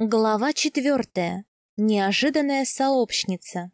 Глава четвертая. Неожиданная сообщница.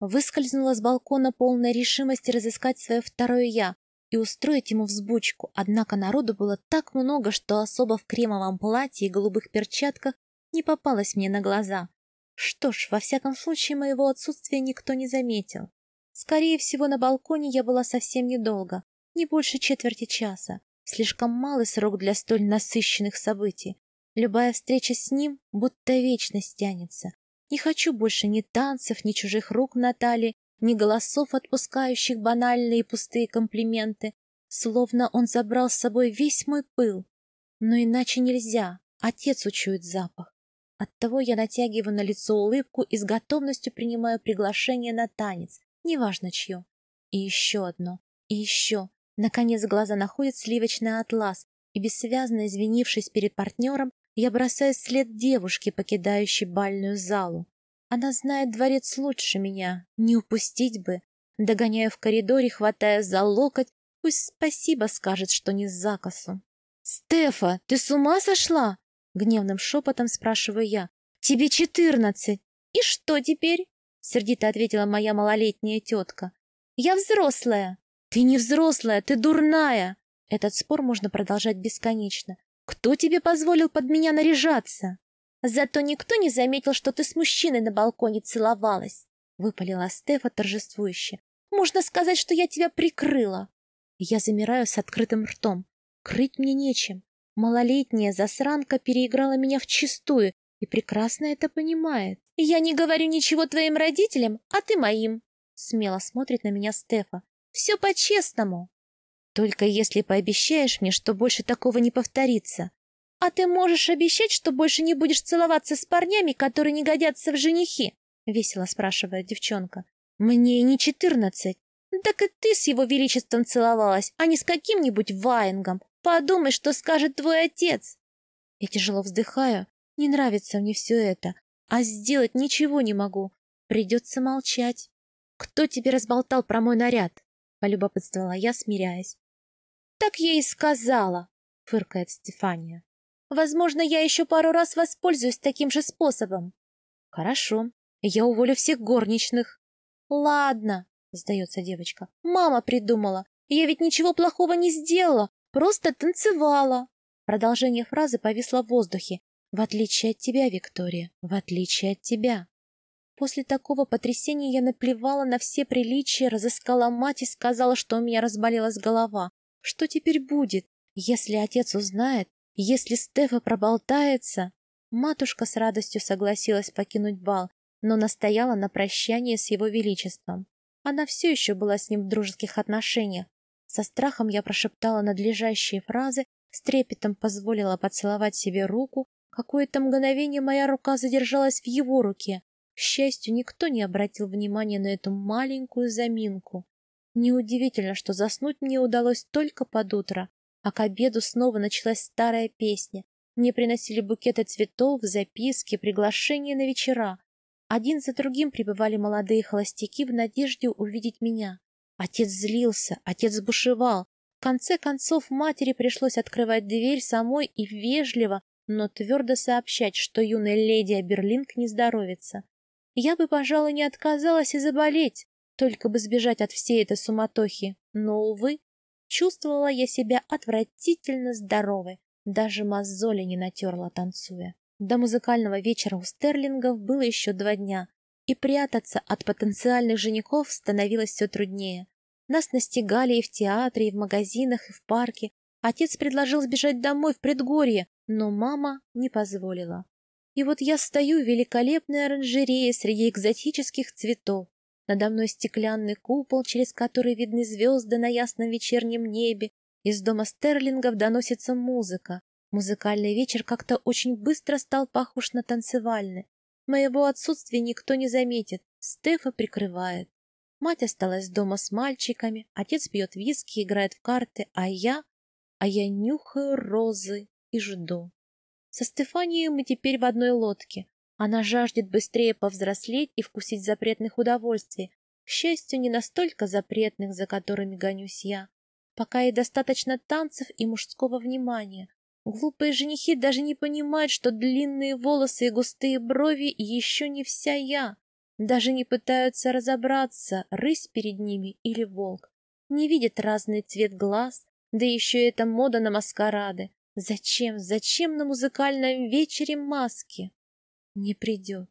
Выскользнула с балкона полная решимости разыскать свое второе «я» и устроить ему взбучку, однако народу было так много, что особо в кремовом платье и голубых перчатках не попалось мне на глаза. Что ж, во всяком случае, моего отсутствия никто не заметил. Скорее всего, на балконе я была совсем недолго, не больше четверти часа. Слишком малый срок для столь насыщенных событий. Любая встреча с ним будто вечность тянется. Не хочу больше ни танцев, ни чужих рук на талии, ни голосов, отпускающих банальные и пустые комплименты. Словно он забрал с собой весь мой пыл. Но иначе нельзя, отец учует запах. Оттого я натягиваю на лицо улыбку и с готовностью принимаю приглашение на танец, неважно чье. И еще одно, и еще. Наконец глаза находят сливочный атлас, и, бессвязно извинившись перед партнером, я бросаю след девушки, покидающей бальную залу. Она знает дворец лучше меня, не упустить бы. Догоняю в коридоре, хватая за локоть, пусть спасибо скажет, что не за косу. «Стефа, ты с ума сошла?» — гневным шепотом спрашиваю я. «Тебе четырнадцать. И что теперь?» — сердито ответила моя малолетняя тетка. «Я взрослая». «Ты не взрослая, ты дурная!» Этот спор можно продолжать бесконечно. Кто тебе позволил под меня наряжаться? Зато никто не заметил, что ты с мужчиной на балконе целовалась, выпалила Стефа торжествующе. Можно сказать, что я тебя прикрыла. Я замираю с открытым ртом. Крыть мне нечем. Малолетняя засранка переиграла меня в чистую и прекрасно это понимает. Я не говорю ничего твоим родителям, а ты моим. Смело смотрит на меня Стефа. Все по-честному. Только если пообещаешь мне, что больше такого не повторится. А ты можешь обещать, что больше не будешь целоваться с парнями, которые не годятся в женихи? Весело спрашивает девчонка. Мне не четырнадцать. Так и ты с его величеством целовалась, а не с каким-нибудь ваенгом. Подумай, что скажет твой отец. Я тяжело вздыхаю. Не нравится мне все это. А сделать ничего не могу. Придется молчать. Кто тебе разболтал про мой наряд? Полюбопытствовала я, смиряясь. Так я и сказала, фыркает Стефания. Возможно, я еще пару раз воспользуюсь таким же способом. Хорошо, я уволю всех горничных. Ладно, сдается девочка. Мама придумала. Я ведь ничего плохого не сделала, просто танцевала. Продолжение фразы повисло в воздухе. В отличие от тебя, Виктория, в отличие от тебя. После такого потрясения я наплевала на все приличия, разыскала мать и сказала, что у меня разболелась голова. Что теперь будет, если отец узнает, если Стефа проболтается? Матушка с радостью согласилась покинуть бал, но настояла на прощании с его величеством. Она все еще была с ним в дружеских отношениях. Со страхом я прошептала надлежащие фразы, с трепетом позволила поцеловать себе руку. Какое-то мгновение моя рука задержалась в его руке. К счастью, никто не обратил внимания на эту маленькую заминку. Неудивительно, что заснуть мне удалось только под утро, а к обеду снова началась старая песня. Мне приносили букеты цветов, записки, приглашения на вечера. Один за другим прибывали молодые холостяки в надежде увидеть меня. Отец злился, отец бушевал. В конце концов матери пришлось открывать дверь самой и вежливо, но твердо сообщать, что юная леди Аберлинг не здоровится. Я бы, пожалуй, не отказалась и заболеть, только бы сбежать от всей этой суматохи. Но, увы, чувствовала я себя отвратительно здоровой, даже мозоли не натерла, танцуя. До музыкального вечера у Стерлингов было еще два дня, и прятаться от потенциальных женихов становилось все труднее. Нас настигали и в театре, и в магазинах, и в парке. Отец предложил сбежать домой в предгорье, но мама не позволила. И вот я стою в великолепной оранжерее среди экзотических цветов, надо мной стеклянный купол, через который видны звезды на ясном вечернем небе. Из дома Стерлингов доносится музыка. Музыкальный вечер как-то очень быстро стал похож на танцевальный. Моего отсутствия никто не заметит. Стефа прикрывает. Мать осталась дома с мальчиками, отец пьет виски, играет в карты, а я... А я нюхаю розы и жду. Со Стефанией мы теперь в одной лодке. Она жаждет быстрее повзрослеть и вкусить запретных удовольствий, к счастью, не настолько запретных, за которыми гонюсь я. Пока ей достаточно танцев и мужского внимания. Глупые женихи даже не понимают, что длинные волосы и густые брови еще не вся я. Даже не пытаются разобраться, рысь перед ними или волк. Не видят разный цвет глаз, да еще эта мода на маскарады. Зачем, зачем на музыкальном вечере маски? Не придет.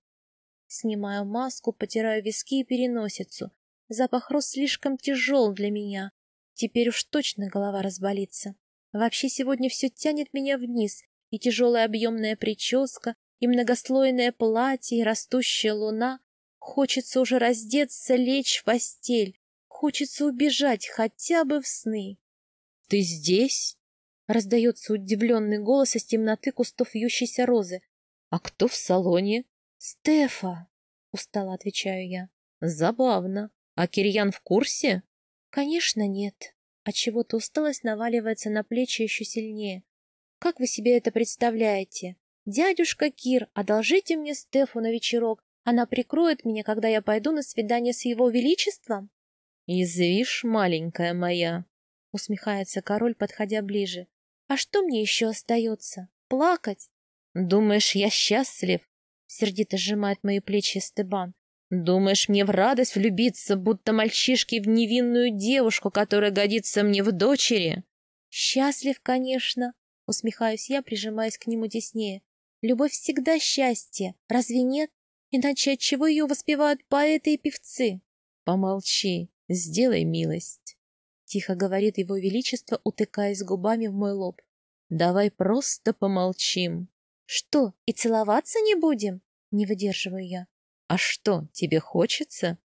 Снимаю маску, потираю виски и переносицу. Запах роз слишком тяжел для меня. Теперь уж точно голова разболится. Вообще сегодня все тянет меня вниз, и тяжелая объемная прическа, и многослойное платье, и растущая луна. Хочется уже раздеться, лечь в постель. Хочется убежать хотя бы в сны. — Ты здесь? — раздается удивленный голос из темноты кустов вьющейся розы. — А кто в салоне? — Стефа, — устало отвечаю я. — Забавно. А Кирьян в курсе? — Конечно, нет. Отчего-то усталость наваливается на плечи еще сильнее. Как вы себе это представляете? Дядюшка Кир, одолжите мне Стефу на вечерок. Она прикроет меня, когда я пойду на свидание с его величеством? Извишь, маленькая моя, усмехается король, подходя ближе. А что мне еще остается? Плакать? Думаешь, я счастлив? Сердито сжимает мои плечи Стебан. Думаешь, мне в радость влюбиться, будто мальчишки в невинную девушку, которая годится мне в дочери? Счастлив, конечно, усмехаюсь я, прижимаясь к нему теснее. Любовь всегда счастье, разве нет? Иначе от чего ее воспевают поэты и певцы? Помолчи, сделай милость. Тихо говорит его величество, утыкаясь губами в мой лоб. Давай просто помолчим. Что, и целоваться не будем? Не выдерживаю я. А что, тебе хочется?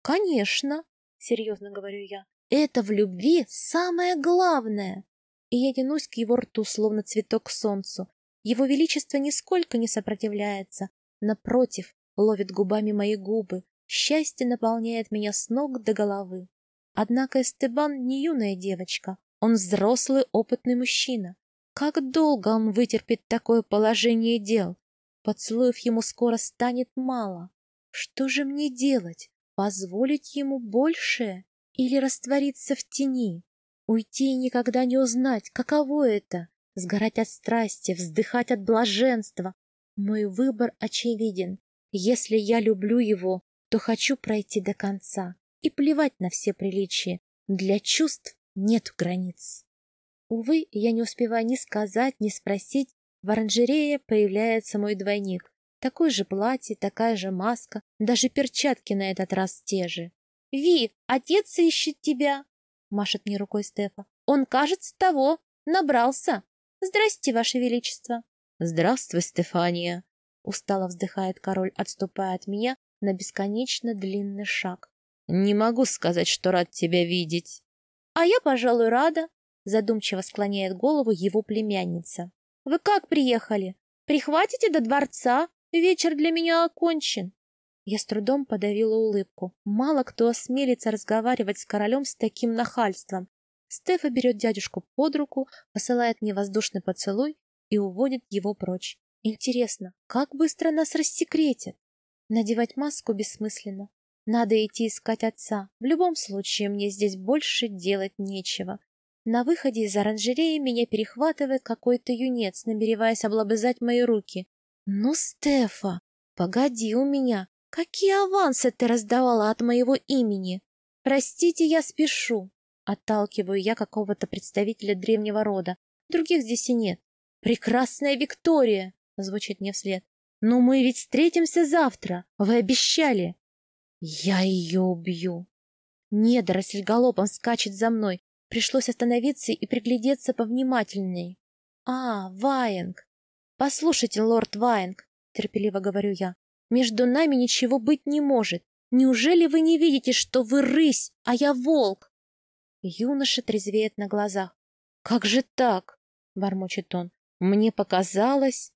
Конечно, серьезно говорю я. Это в любви самое главное. И я тянусь к его рту, словно цветок к солнцу. Его величество нисколько не сопротивляется. Напротив, ловит губами мои губы. Счастье наполняет меня с ног до головы. Однако Эстебан не юная девочка. Он взрослый, опытный мужчина. Как долго он вытерпит такое положение дел? Поцелуев ему скоро станет мало. Что же мне делать? Позволить ему большее или раствориться в тени? Уйти и никогда не узнать, каково это — сгорать от страсти, вздыхать от блаженства. Мой выбор очевиден. Если я люблю его, то хочу пройти до конца и плевать на все приличия. Для чувств нет границ. Увы, я не успеваю ни сказать, ни спросить, в оранжерее появляется мой двойник. Такое же платье, такая же маска, даже перчатки на этот раз те же. «Ви, отец ищет тебя!» — машет мне рукой Стефа. «Он, кажется, того, набрался. Здрасте, ваше величество!» «Здравствуй, Стефания!» — устало вздыхает король, отступая от меня на бесконечно длинный шаг. «Не могу сказать, что рад тебя видеть». «А я, пожалуй, рада», — задумчиво склоняет голову его племянница. «Вы как приехали? Прихватите до дворца? Вечер для меня окончен. Я с трудом подавила улыбку. Мало кто осмелится разговаривать с королем с таким нахальством. Стефа берет дядюшку под руку, посылает мне воздушный поцелуй и уводит его прочь. Интересно, как быстро нас рассекретят? Надевать маску бессмысленно. Надо идти искать отца. В любом случае, мне здесь больше делать нечего. На выходе из оранжереи меня перехватывает какой-то юнец, намереваясь облобызать мои руки. «Ну, Стефа, погоди у меня. Какие авансы ты раздавала от моего имени? Простите, я спешу». Отталкиваю я какого-то представителя древнего рода. Других здесь и нет. «Прекрасная Виктория!» — звучит мне вслед. «Но мы ведь встретимся завтра. Вы обещали». «Я ее убью». Недоросль галопом скачет за мной. Пришлось остановиться и приглядеться повнимательней. «А, Ваенг! «Послушайте, лорд Вайнг», — терпеливо говорю я, — «между нами ничего быть не может. Неужели вы не видите, что вы рысь, а я волк?» Юноша трезвеет на глазах. «Как же так?» — бормочет он. «Мне показалось...»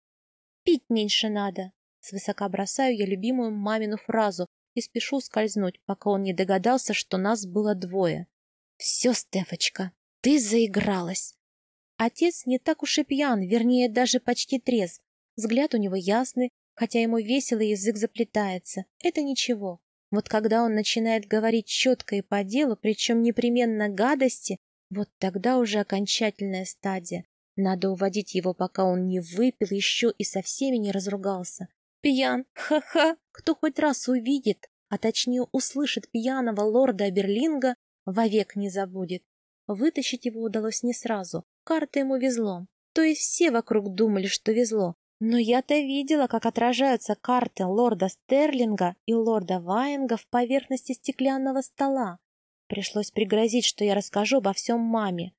«Пить меньше надо!» Свысока бросаю я любимую мамину фразу и спешу скользнуть, пока он не догадался, что нас было двое. «Все, Стефочка, ты заигралась!» Отец не так уж и пьян, вернее, даже почти трезв. Взгляд у него ясный, хотя ему весело язык заплетается. Это ничего. Вот когда он начинает говорить четко и по делу, причем непременно гадости, вот тогда уже окончательная стадия. Надо уводить его, пока он не выпил еще и со всеми не разругался. Пьян, ха-ха, кто хоть раз увидит, а точнее услышит пьяного лорда Берлинга, вовек не забудет. Вытащить его удалось не сразу, карта ему везло. То есть все вокруг думали, что везло. Но я-то видела, как отражаются карты лорда Стерлинга и лорда Ваенга в поверхности стеклянного стола. Пришлось пригрозить, что я расскажу обо всем маме.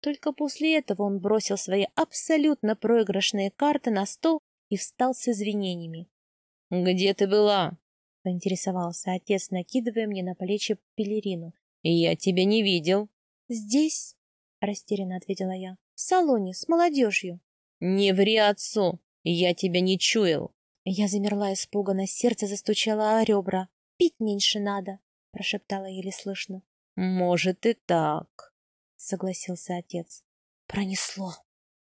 Только после этого он бросил свои абсолютно проигрышные карты на стол и встал с извинениями. — Где ты была? — поинтересовался отец, накидывая мне на плечи пелерину. — Я тебя не видел. — Здесь, — растерянно ответила я, — в салоне с молодежью. — Не ври отцу, я тебя не чуял. Я замерла испуганно, сердце застучало о ребра. — Пить меньше надо, — прошептала еле слышно. — Может и так, согласился отец. Пронесло.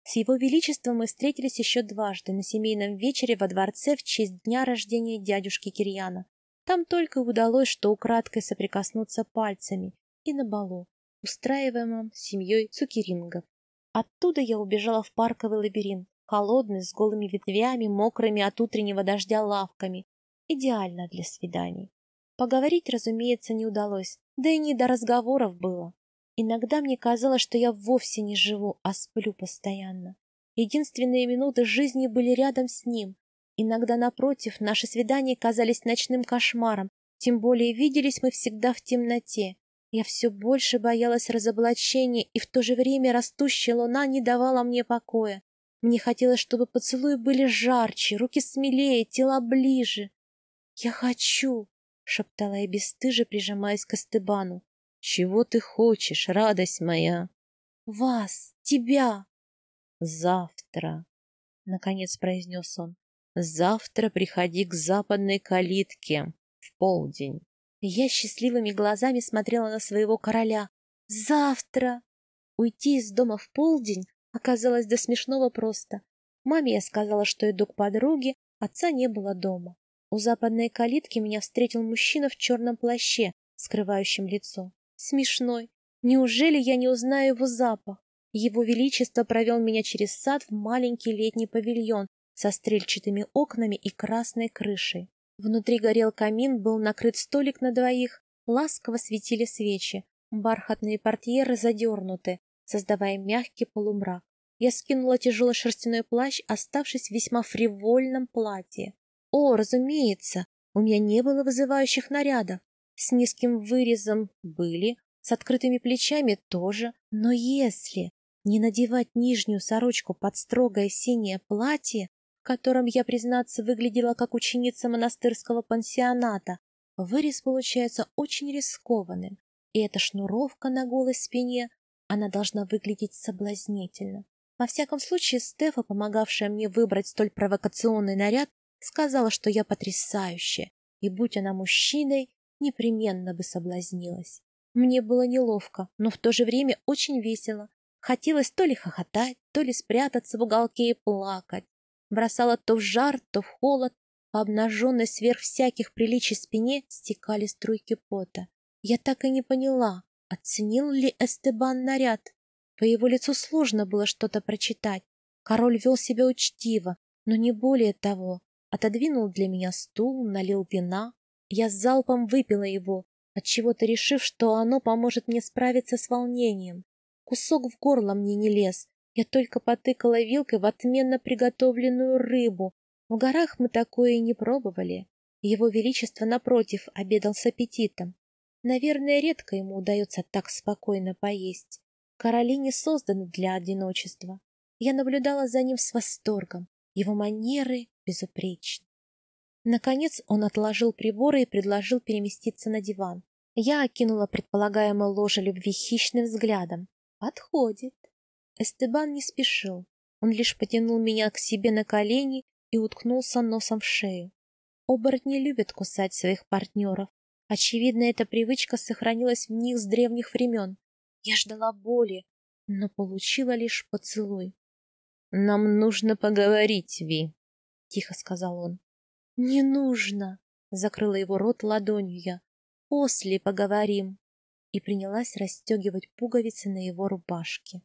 С его величеством мы встретились еще дважды на семейном вечере во дворце в честь дня рождения дядюшки Кирьяна. Там только удалось, что украдкой соприкоснуться пальцами, и на балу, устраиваемом семьей Цукерингов. Оттуда я убежала в парковый лабиринт, холодный, с голыми ветвями, мокрыми от утреннего дождя лавками. Идеально для свиданий. Поговорить, разумеется, не удалось, да и не до разговоров было. Иногда мне казалось, что я вовсе не живу, а сплю постоянно. Единственные минуты жизни были рядом с ним. Иногда, напротив, наши свидания казались ночным кошмаром, тем более виделись мы всегда в темноте. Я все больше боялась разоблачения, и в то же время растущая луна не давала мне покоя. Мне хотелось, чтобы поцелуи были жарче, руки смелее, тела ближе. «Я хочу!» — шептала я бесстыже, прижимаясь к Эстебану. Чего ты хочешь, радость моя? Вас, тебя. Завтра, наконец произнес он. Завтра приходи к западной калитке в полдень. Я счастливыми глазами смотрела на своего короля. Завтра! Уйти из дома в полдень оказалось до смешного просто. Маме я сказала, что иду к подруге, отца не было дома. У западной калитки меня встретил мужчина в черном плаще, скрывающем лицо смешной. Неужели я не узнаю его запах? Его Величество провел меня через сад в маленький летний павильон со стрельчатыми окнами и красной крышей. Внутри горел камин, был накрыт столик на двоих, ласково светили свечи, бархатные портьеры задернуты, создавая мягкий полумрак. Я скинула тяжелый шерстяной плащ, оставшись в весьма фривольном платье. О, разумеется, у меня не было вызывающих нарядов с низким вырезом были, с открытыми плечами тоже, но если не надевать нижнюю сорочку под строгое синее платье, в котором я, признаться, выглядела как ученица монастырского пансионата, вырез получается очень рискованным, и эта шнуровка на голой спине, она должна выглядеть соблазнительно. Во всяком случае, Стефа, помогавшая мне выбрать столь провокационный наряд, сказала, что я потрясающая, и будь она мужчиной, непременно бы соблазнилась. Мне было неловко, но в то же время очень весело. Хотелось то ли хохотать, то ли спрятаться в уголке и плакать. Бросало то в жар, то в холод. По обнаженной сверх всяких приличий спине стекали струйки пота. Я так и не поняла, оценил ли Эстебан наряд. По его лицу сложно было что-то прочитать. Король вел себя учтиво, но не более того. Отодвинул для меня стул, налил вина, я с залпом выпила его, отчего-то решив, что оно поможет мне справиться с волнением. Кусок в горло мне не лез, я только потыкала вилкой в отменно приготовленную рыбу. В горах мы такое и не пробовали. Его Величество, напротив, обедал с аппетитом. Наверное, редко ему удается так спокойно поесть. Короли не созданы для одиночества. Я наблюдала за ним с восторгом. Его манеры безупречны. Наконец он отложил приборы и предложил переместиться на диван. Я окинула предполагаемое ложе любви хищным взглядом. Подходит. Эстебан не спешил. Он лишь потянул меня к себе на колени и уткнулся носом в шею. Оборотни любят кусать своих партнеров. Очевидно, эта привычка сохранилась в них с древних времен. Я ждала боли, но получила лишь поцелуй. — Нам нужно поговорить, Ви, — тихо сказал он. «Не нужно!» — закрыла его рот ладонью я. «После поговорим!» И принялась расстегивать пуговицы на его рубашке.